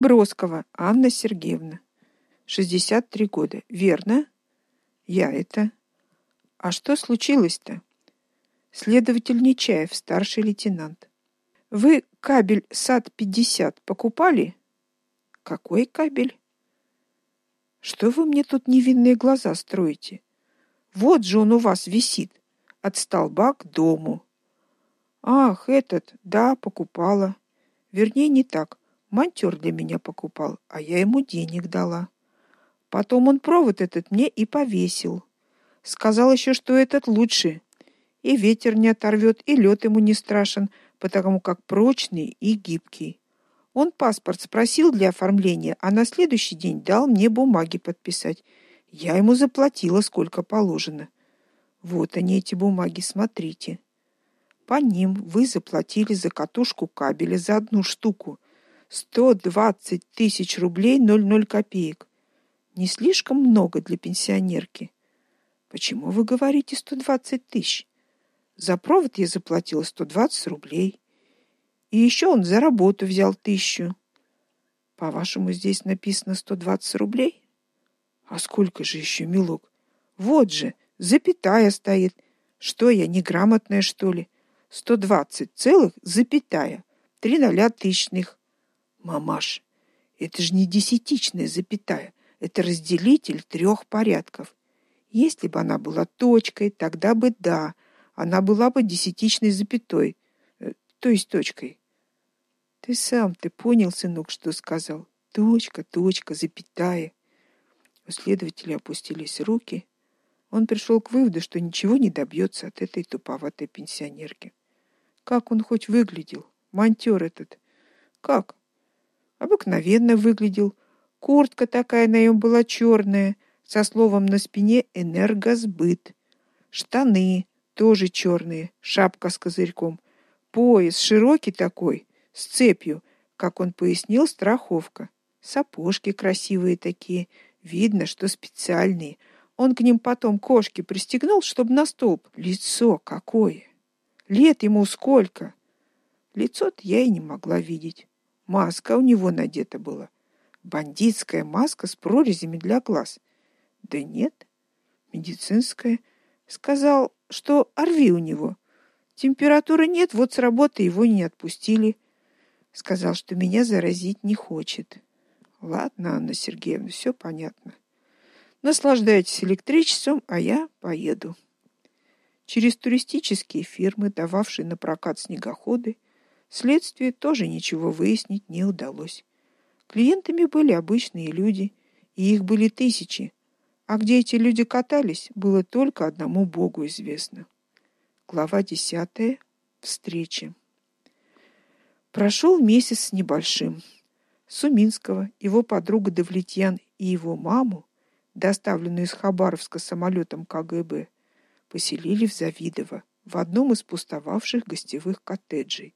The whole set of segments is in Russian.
Броскова Анна Сергеевна. 63 года. Верно? Я это. А что случилось-то? Следователь Нечаев, старший лейтенант. Вы кабель САТ-50 покупали? Какой кабель? Что вы мне тут невинные глаза строите? Вот же он у вас висит от столба к дому. Ах, этот, да, покупала. Вернее, не так. Монтёр для меня покупал, а я ему денег дала. Потом он провод этот мне и повесил. Сказал еще, что этот лучше. И ветер не оторвет, и лед ему не страшен, потому как прочный и гибкий. Он паспорт спросил для оформления, а на следующий день дал мне бумаги подписать. Я ему заплатила сколько положено. Вот они эти бумаги, смотрите. По ним вы заплатили за катушку кабеля за одну штуку 120 тысяч рублей 00 копеек. Не слишком много для пенсионерки. Почему вы говорите 120 тысяч? За провод я заплатила 120 рублей. И еще он за работу взял тысячу. По-вашему, здесь написано 120 рублей? А сколько же еще, милок? Вот же, запятая стоит. Что я, неграмотная, что ли? 120 целых, запятая, три ноля тысячных. Мамаш, это же не десятичная запятая, это разделитель трех порядков. Если бы она была точкой, тогда бы да, она была бы десятичной запятой, э, то есть точкой. Ты сам ты понял, сынок, что сказал? Точка, точка, запятая. У следователя опустились руки. Он пришел к выводу, что ничего не добьется от этой туповатой пенсионерки. Как он хоть выглядел? Монтёр этот. Как? Обыкновенно выглядел. Куртка такая на нем была черная, со словом на спине энергосбыт. Штаны тоже черные, шапка с козырьком. Пояс широкий такой, с цепью, как он пояснил, страховка. Сапожки красивые такие, видно, что специальные. Он к ним потом кошки пристегнул, чтобы на столб. Лицо какое! Лет ему сколько? Лицо-то я и не могла видеть. Маска у него надета была. Бандитская маска с прорезями для глаз. Да нет, медицинская. Сказал, что орви у него. Температуры нет, вот с работы его не отпустили. Сказал, что меня заразить не хочет. Ладно, Анна Сергеевна, все понятно. Наслаждайтесь электричеством, а я поеду. Через туристические фирмы, дававшие на прокат снегоходы, следствию тоже ничего выяснить не удалось. Клиентами были обычные люди, и их были тысячи. А где эти люди катались, было только одному Богу известно. Глава 10. Встреча. Прошел месяц с небольшим. Суминского, его подруга Давлетьян и его маму, доставленную из Хабаровска самолетом КГБ, поселили в Завидово, в одном из пустовавших гостевых коттеджей.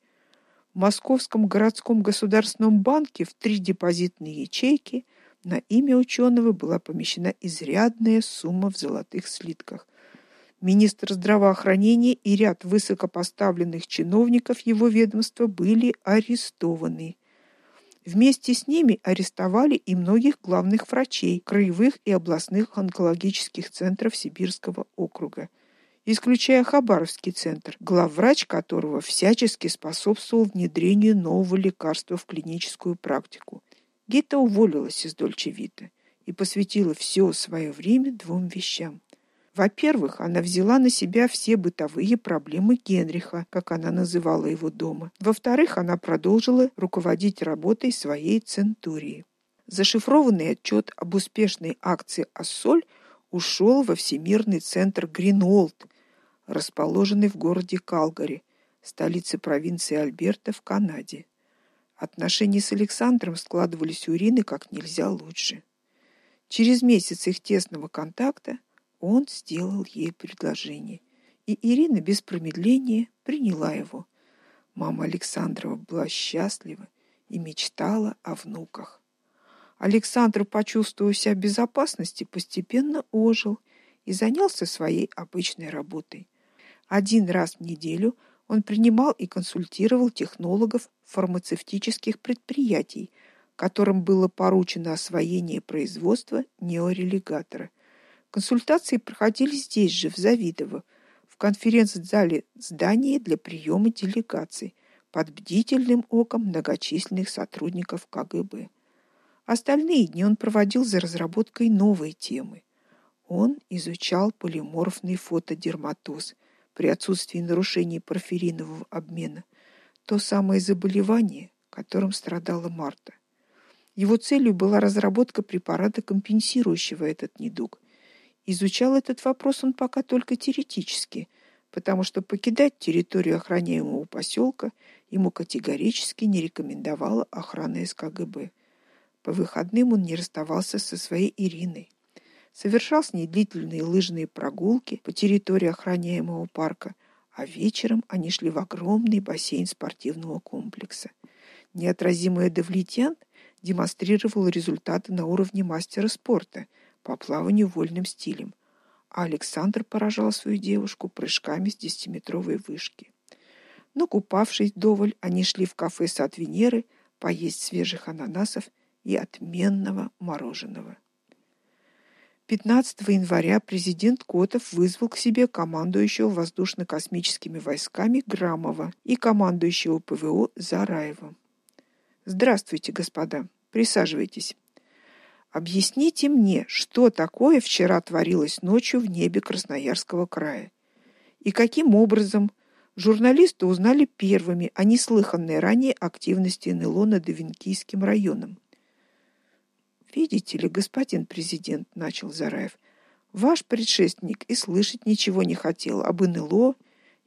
В Московском городском государственном банке в три депозитные ячейки на имя ученого была помещена изрядная сумма в золотых слитках, Министр здравоохранения и ряд высокопоставленных чиновников его ведомства были арестованы. Вместе с ними арестовали и многих главных врачей краевых и областных онкологических центров Сибирского округа, исключая Хабаровский центр, главврач которого всячески способствовал внедрению нового лекарства в клиническую практику. Гита уволилась из Дольче Вита и посвятила все свое время двум вещам: во-первых, она взяла на себя все бытовые проблемы Генриха, как она называла его дома. Во-вторых, она продолжила руководить работой своей центурии. Зашифрованный отчет об успешной акции Ассоль ушел во Всемирный центр Гринолд, расположенный в городе Калгари, столице провинции Альберта в Канаде. Отношения с Александром складывались у Ирины как нельзя лучше. Через месяц их тесного контакта он сделал ей предложение, и Ирина без промедления приняла его. Мама Александрова была счастлива и мечтала о внуках. Александр, почувствовав себя в безопасности, постепенно ожил и занялся своей обычной работой. Один раз в неделю он принимал и консультировал технологов фармацевтических предприятий которым было поручено освоение производства неорелигатора. Консультации проходили здесь же, в Завидово, в конференц-зале здания для приема делегаций под бдительным оком многочисленных сотрудников КГБ. Остальные дни он проводил за разработкой новой темы. Он изучал полиморфный фотодерматоз при отсутствии нарушений порфиринового обмена, то самое заболевание, которым страдала Марта. Его целью была разработка препарата, компенсирующего этот недуг. Изучал этот вопрос он пока только теоретически, потому что покидать территорию охраняемого поселка ему категорически не рекомендовала охрана СКГБ. По выходным он не расставался со своей Ириной. Совершал с ней длительные лыжные прогулки по территории охраняемого парка, а вечером они шли в огромный бассейн спортивного комплекса. Неотразимый Давлетьян демонстрировал результаты на уровне мастера спорта по плаванию вольным стилем, а Александр поражал свою девушку прыжками с десятиметровой вышки. Но купавшись доволь, они шли в кафе Сад Венеры поесть свежих ананасов и отменного мороженого. 15 января президент Котов вызвал к себе командующего воздушно-космическими войсками Грамова и командующего ПВО Зараева. Здравствуйте, господа. Присаживайтесь. Объясните мне, что такое вчера творилось ночью в небе Красноярского края? И каким образом журналисты узнали первыми о неслыханной ранее активности НЛО над Венкийским районом? Видите ли, господин президент, начал Зараев. Ваш предшественник и слышать ничего не хотел об НЛО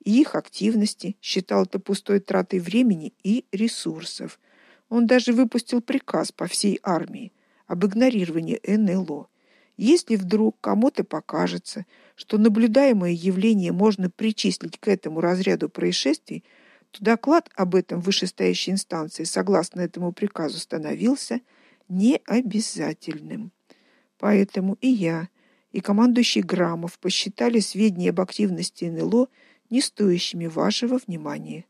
и их активности, считал это пустой тратой времени и ресурсов. Он даже выпустил приказ по всей армии об игнорировании НЛО. Если вдруг кому-то покажется, что наблюдаемое явление можно причислить к этому разряду происшествий, то доклад об этом вышестоящей инстанции согласно этому приказу становился необязательным. Поэтому и я, и командующий Грамов посчитали сведения об активности НЛО не стоящими вашего внимания.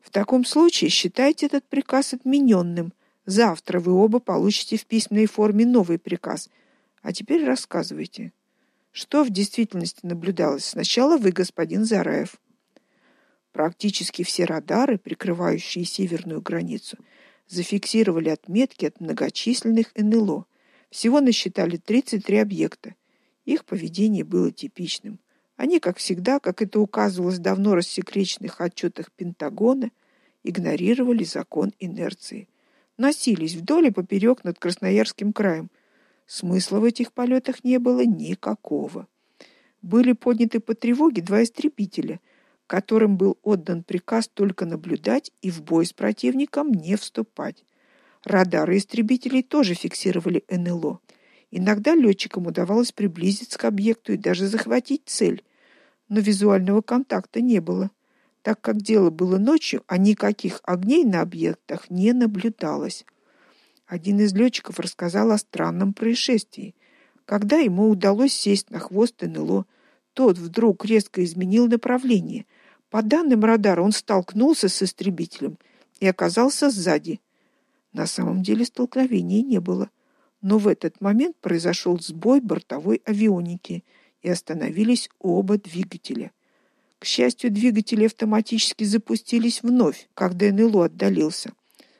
В таком случае считайте этот приказ отмененным. Завтра вы оба получите в письменной форме новый приказ. А теперь рассказывайте, что в действительности наблюдалось. Сначала вы, господин Зараев. Практически все радары, прикрывающие северную границу, зафиксировали отметки от многочисленных НЛО. Всего насчитали 33 объекта. Их поведение было типичным. Они, как всегда, как это указывалось в давно рассекреченных отчетах Пентагона, игнорировали закон инерции. Носились вдоль и поперек над Красноярским краем. Смысла в этих полетах не было никакого. Были подняты по тревоге два истребителя – которым был отдан приказ только наблюдать и в бой с противником не вступать. Радары истребителей тоже фиксировали НЛО. Иногда летчикам удавалось приблизиться к объекту и даже захватить цель, но визуального контакта не было. Так как дело было ночью, а никаких огней на объектах не наблюдалось. Один из летчиков рассказал о странном происшествии. Когда ему удалось сесть на хвост НЛО, тот вдруг резко изменил направление – по данным радара, он столкнулся с истребителем и оказался сзади. На самом деле столкновения не было, но в этот момент произошел сбой бортовой авионики, и остановились оба двигателя. К счастью, двигатели автоматически запустились вновь, когда НЛО отдалился.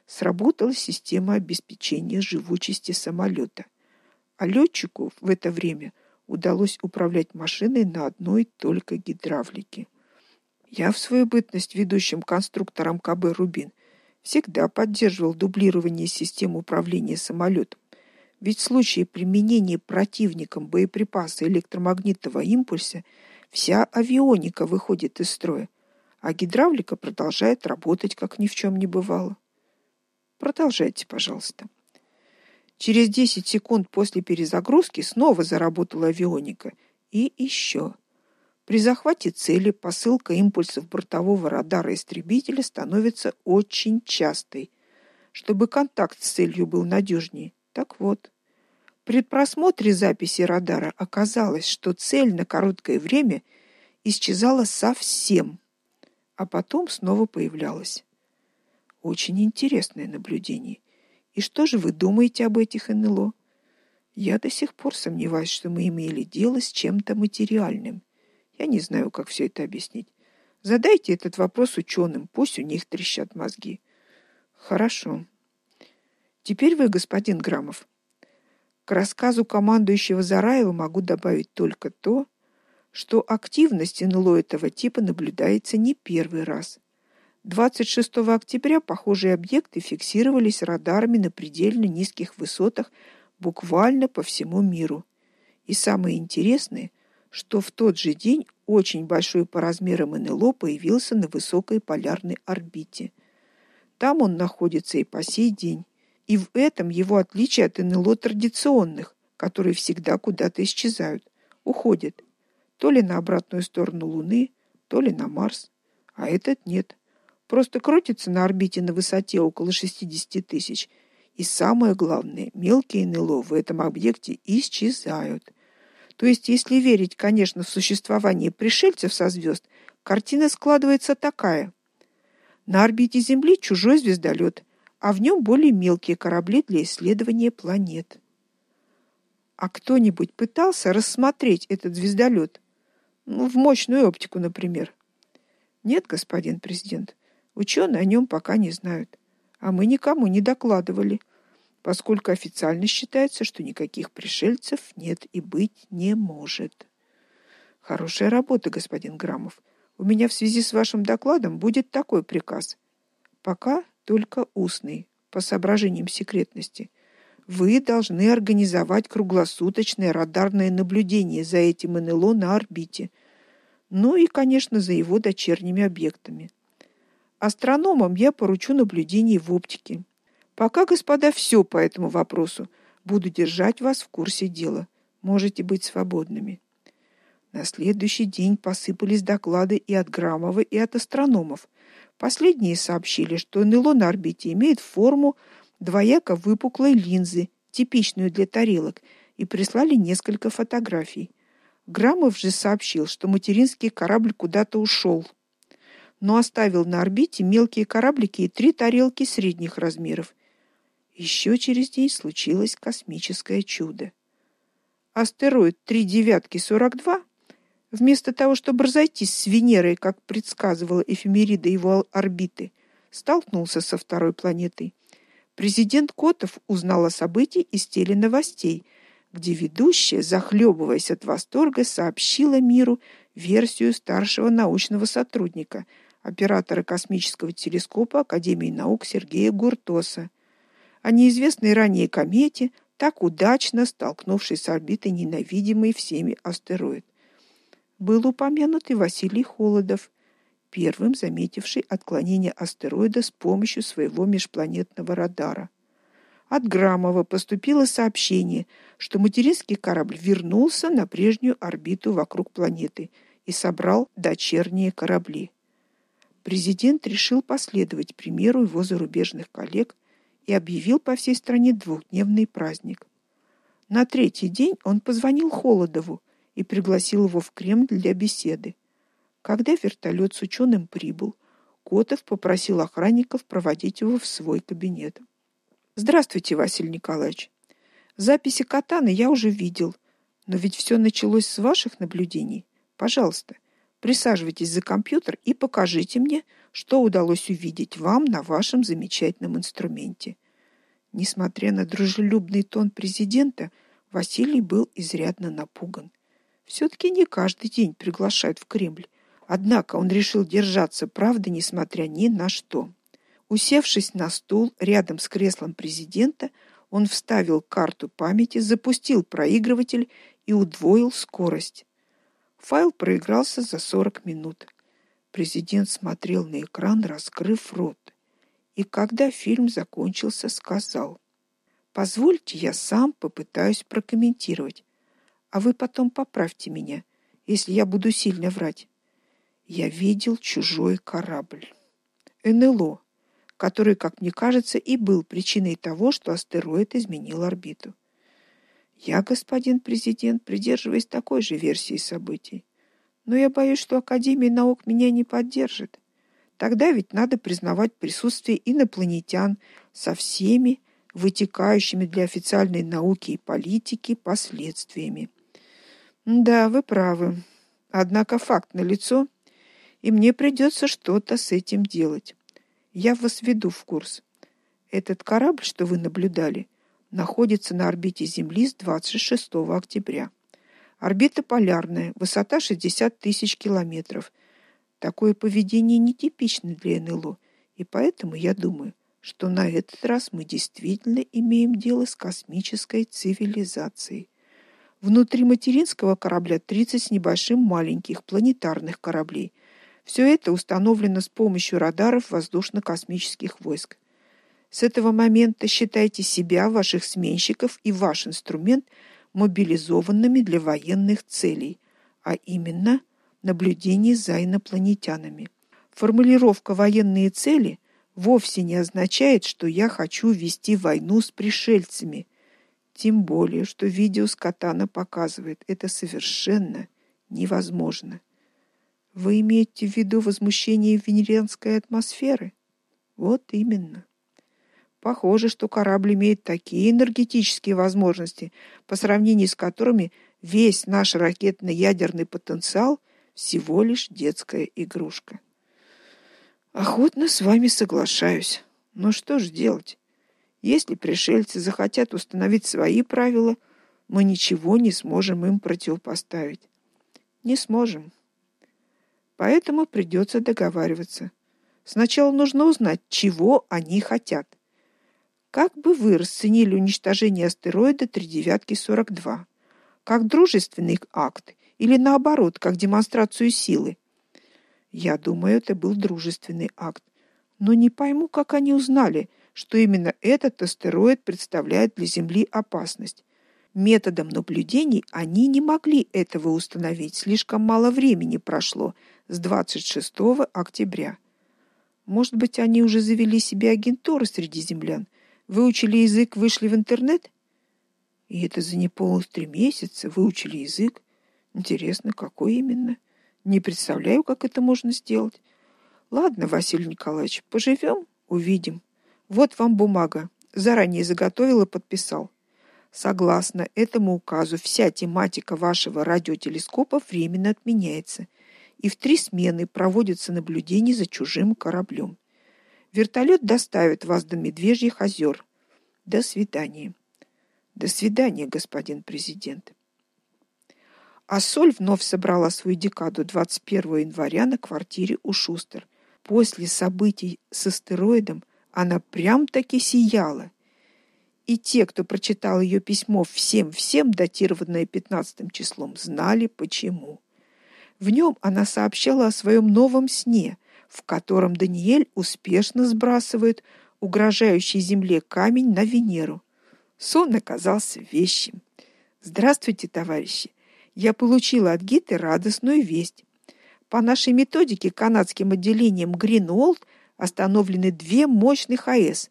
Сработала система обеспечения живучести самолета. А летчику в это время удалось управлять машиной на одной только гидравлике. Я в свою бытность ведущим конструктором КБ Рубин всегда поддерживал дублирование систем управления самолетом. Ведь в случае применения противником боеприпаса электромагнитного импульса вся авионика выходит из строя, а гидравлика продолжает работать, как ни в чем не бывало. Продолжайте, пожалуйста. Через 10 секунд после перезагрузки снова заработала авионика и еще. При захвате цели посылка импульсов бортового радара истребителя становится очень частой, чтобы контакт с целью был надежнее. Так вот, при просмотре записи радара оказалось, что цель на короткое время исчезала совсем, а потом снова появлялась. Очень интересное наблюдение. И что же вы думаете об этих НЛО? Я до сих пор сомневаюсь, что мы имели дело с чем-то материальным. Я не знаю, как все это объяснить. Задайте этот вопрос ученым, пусть у них трещат мозги. Хорошо. Теперь вы, господин Грамов. К рассказу командующего Зараева могу добавить только то, что активность НЛО этого типа наблюдается не первый раз. 26 октября похожие объекты фиксировались радарами на предельно низких высотах буквально по всему миру. И самое интересное, что в тот же день очень большой по размерам НЛО появился на высокой полярной орбите. Там он находится и по сей день. И в этом его отличие от НЛО традиционных, которые всегда куда-то исчезают, уходят то ли на обратную сторону Луны, то ли на Марс, а этот нет. Просто крутится на орбите на высоте около 60 тысяч. И самое главное, мелкие НЛО в этом объекте исчезают. То есть, если верить, конечно, в существование пришельцев со звезд, картина складывается такая: на орбите Земли чужой звездолет, а в нем более мелкие корабли для исследования планет. А кто-нибудь пытался рассмотреть этот звездолет? Ну, в мощную оптику, например. Нет, господин президент. Ученые о нем пока не знают, а мы никому не докладывали, поскольку официально считается, что никаких пришельцев нет и быть не может. Хорошая работа, господин Грамов. У меня в связи с вашим докладом будет такой приказ. Пока только устный, по соображениям секретности. Вы должны организовать круглосуточное радарное наблюдение за этим НЛО на орбите. Ну и, конечно, за его дочерними объектами. Астрономам я поручу наблюдение в оптике. Пока, господа, все по этому вопросу. Буду держать вас в курсе дела. Можете быть свободными. На следующий день посыпались доклады и от Грамова, и от астрономов. Последние сообщили, что НЛО на орбите имеет форму двояко выпуклой линзы, типичную для тарелок, и прислали несколько фотографий. Грамов же сообщил, что материнский корабль куда-то ушел, но оставил на орбите мелкие кораблики и три тарелки средних размеров. Еще через день случилось космическое чудо. Астероид 3 девятки 42 вместо того, чтобы разойтись с Венерой, как предсказывала эфемерида его орбиты, столкнулся со второй планетой. Президент Котов узнал о событии из теленовостей, где ведущая, захлебываясь от восторга, сообщила миру версию старшего научного сотрудника, оператора космического телескопа Академии наук Сергея Гуртоса, о неизвестной ранее комете, так удачно столкнувшей с орбитой ненавидимый всеми астероид. Был упомянут и Василий Холодов, первым заметивший отклонение астероида с помощью своего межпланетного радара. От Грамова поступило сообщение, что материнский корабль вернулся на прежнюю орбиту вокруг планеты и собрал дочерние корабли. Президент решил последовать примеру его зарубежных коллег и объявил по всей стране двухдневный праздник. На третий день он позвонил Холодову и пригласил его в Кремль для беседы. Когда вертолет с ученым прибыл, Котов попросил охранников проводить его в свой кабинет. Здравствуйте, Василий Николаевич. Записи Катаны я уже видел, но ведь все началось с ваших наблюдений. Пожалуйста, присаживайтесь за компьютер и покажите мне, что удалось увидеть вам на вашем замечательном инструменте. Несмотря на дружелюбный тон президента, Василий был изрядно напуган. все таки не каждый день приглашают в Кремль. Однако он решил держаться правды, несмотря ни на что. Усевшись на стул рядом с креслом президента, он вставил карту памяти, запустил проигрыватель и удвоил скорость. Файл проигрался за 40 минут. Президент смотрел на экран, раскрыв рот. И когда фильм закончился, сказал: "Позвольте, я сам попытаюсь прокомментировать, а вы потом поправьте меня, если я буду сильно врать я видел чужой корабль. НЛО, который, как мне кажется, и был причиной того, что астероид изменил орбиту. Я, господин президент, придерживаюсь такой же версии событий. Но я боюсь, что Академия наук меня не поддержит. Тогда ведь надо признавать присутствие инопланетян со всеми вытекающими для официальной науки и политики последствиями. Да, вы правы. Однако факт налицо, и мне придется что-то с этим делать. Я вас веду в курс. Этот корабль, что вы наблюдали, находится на орбите Земли с 26 октября. Орбита полярная, высота 60 тысяч километров. Такое поведение нетипично для НЛО, и поэтому я думаю, что на этот раз мы действительно имеем дело с космической цивилизацией. Внутри материнского корабля 30 с небольшим маленьких планетарных кораблей. Все это установлено с помощью радаров воздушно-космических войск. С этого момента считайте себя, ваших сменщиков и ваш инструмент мобилизованными для военных целей, а именно наблюдение за инопланетянами. Формулировка военные цели вовсе не означает, что я хочу вести войну с пришельцами. Тем более, что видео с Катана показывает, это совершенно невозможно. Вы имеете в виду возмущение венерианской атмосферы? Вот именно. Похоже, что корабль имеет такие энергетические возможности, по сравнению с которыми весь наш ракетно-ядерный потенциал всего лишь детская игрушка. Охотно с вами соглашаюсь. Но что ж делать? Если пришельцы захотят установить свои правила, мы ничего не сможем им противопоставить. Не сможем. Поэтому придется договариваться. Сначала нужно узнать, чего они хотят. Как бы вы расценили уничтожение астероида 3942? Как дружественный акт или наоборот, как демонстрацию силы? Я думаю, это был дружественный акт. Но не пойму, как они узнали, что именно этот астероид представляет для Земли опасность. Методом наблюдений они не могли этого установить, слишком мало времени прошло с 26 октября. Может быть, они уже завели себе агентуру среди землян Выучили язык, вышли в интернет? И это за неполных три месяца выучили язык. Интересно, какой именно? Не представляю, как это можно сделать. Ладно, Василий Николаевич, поживем, увидим. Вот вам бумага. Заранее заготовил и подписал. Согласно этому указу, вся тематика вашего радиотелескопа временно отменяется, и в три смены проводятся наблюдения за чужим кораблем. Вертолет доставит вас до Медвежьих озер. До свидания. До свидания, господин президент. А вновь собрала свою декаду 21 января на квартире у Шустер. После событий с астероидом она прям-таки сияла. И те, кто прочитал ее письмо всем-всем, датированное 15 числом, знали почему. В нем она сообщала о своем новом сне, в котором Даниэль успешно сбрасывает угрожающий земле камень на Венеру. Сон оказался вещим. Здравствуйте, товарищи. Я получила от Гиты радостную весть. По нашей методике канадским отделением Гринолд остановлены две мощных АЭС: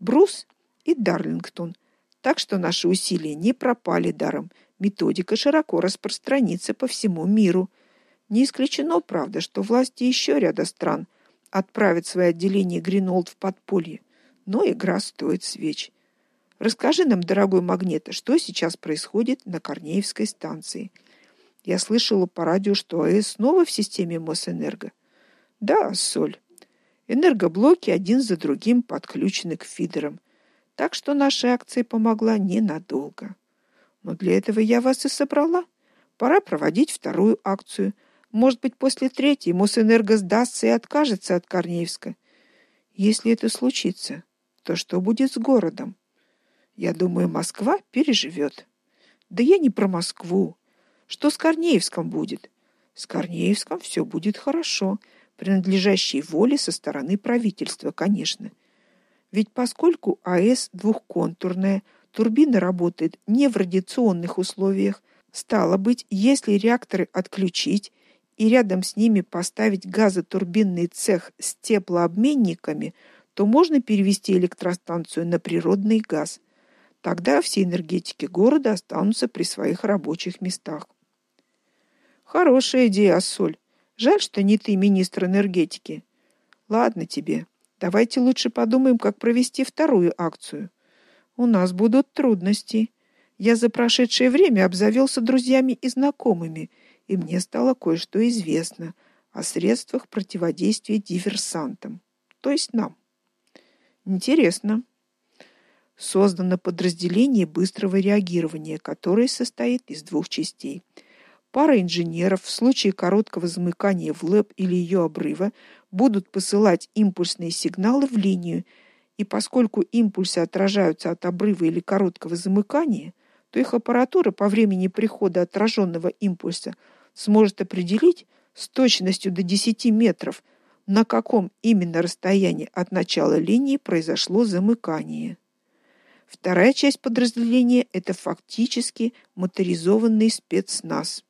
Брус и Дарлингтон. Так что наши усилия не пропали даром. Методика широко распространится по всему миру. Не исключено, правда, что власти еще ряда стран отправят свои отделения Гринолд в подполье, но игра стоит свеч. Расскажи нам, дорогой Магнета, что сейчас происходит на Корнеевской станции. Я слышала по радио, что АЭС снова в системе Мосэнерго. Да, Соль. Энергоблоки один за другим подключены к фидерам. Так что наша акция помогла ненадолго. Но для этого я вас и собрала. Пора проводить вторую акцию – может быть, после третьей Мосэнерго сдастся и откажется от Корнеевска. Если это случится, то что будет с городом? Я думаю, Москва переживет. Да я не про Москву. Что с Корнеевском будет? С Корнеевском все будет хорошо, принадлежащей воле со стороны правительства, конечно. Ведь поскольку АЭС двухконтурная, турбина работает не в радиационных условиях, стало быть, если реакторы отключить и рядом с ними поставить газотурбинный цех с теплообменниками, то можно перевести электростанцию на природный газ. Тогда все энергетики города останутся при своих рабочих местах. Хорошая идея, Соль. Жаль, что не ты министр энергетики. Ладно тебе. Давайте лучше подумаем, как провести вторую акцию. У нас будут трудности. Я за прошедшее время обзавелся друзьями и знакомыми, и мне стало кое-что известно о средствах противодействия диверсантам, то есть нам. Интересно. Создано подразделение быстрого реагирования, которое состоит из двух частей. Пара инженеров в случае короткого замыкания в ЛЭП или ее обрыва будут посылать импульсные сигналы в линию, и поскольку импульсы отражаются от обрыва или короткого замыкания, то их аппаратура по времени прихода отраженного импульса сможет определить с точностью до 10 метров, на каком именно расстоянии от начала линии произошло замыкание. Вторая часть подразделения это фактически моторизованный спецназ.